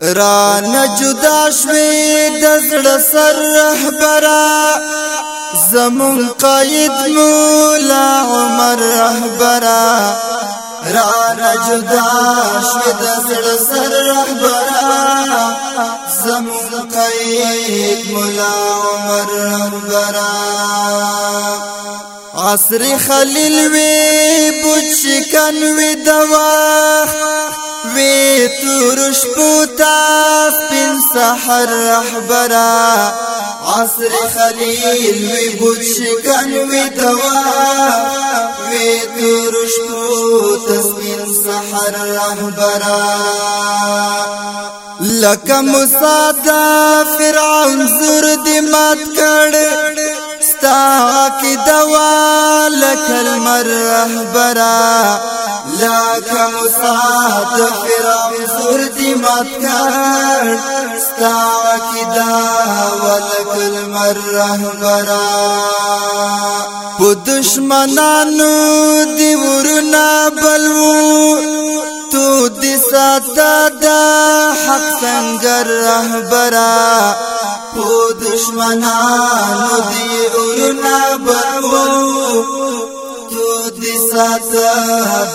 را نجدا شوی د زړه سر رهبرا زمون قائد مولا عمر رهبرا را نجدا شوی د زړه سر رهبرا زمون قائد مولا عمر رهبرا عصر خلیل وی بوچ کن وی دواخ وی تور شپوتا سپین سحر رهبرا عصر خلیل وی بود شکن وی دوا وی تور شپوتا سپین سحر رهبرا لکه مصادف فرعون زور دی مات کړ ستا کی دوا لکل مرحبرا لکا مساعد فرام زردی مات کر ستا کی دوا لکل مرحبرا په دشمنانو دی ورنا بلو تو دي ساته دا حق څنګه رهبره خو دشمنانو دی اورنا بلو تو دی ساتا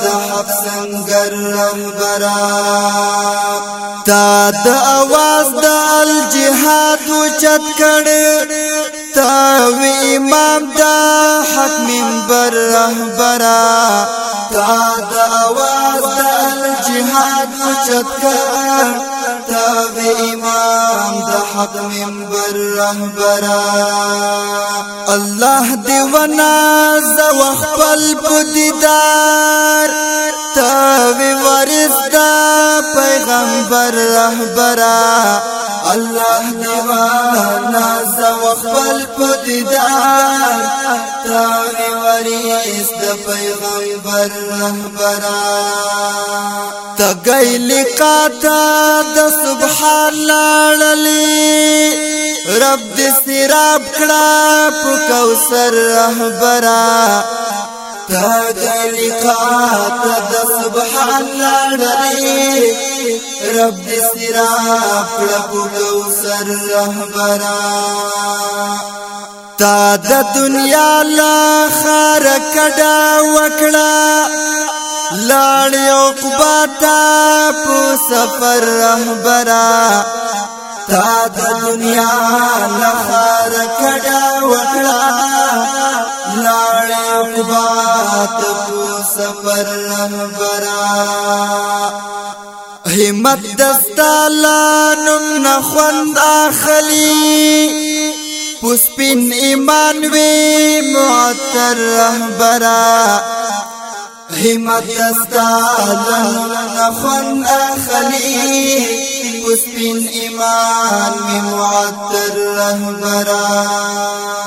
دا حق سنگر رمبرا تا دا آواز دا الجهاد وچت کڑ تا وی امام دا حق منبر رهبرا تا دا آواز دا الجهاد وچت کڑ کتاب امام د حق منبر رهبر الله دی ونا ز وخپل په دیدار پیغمبر رهبرا الله دیوانا زو خپل پدیدار تاوی وریس د پیغمبر رهبرا تګی لقاتا د سبحان لاړلی رب دې سراب کړه په کوثر رهبرا تګی لقاتا د سبحان لاړلی رب دې سراب کړه په کوثر رهبرا تا د دنیا لا خار کډا وکړه لاړ یو قباتا په سفر رهبرا تا د دنیا لا خار کډا وکړه لاړ یو قباتا په سفر رهبرا همت دستالانم نخوند آخلی پسپین ایمان وی معتر رهبرا همت دستالانم نخوند آخلی پسپین ایمان وی معتر رهبرا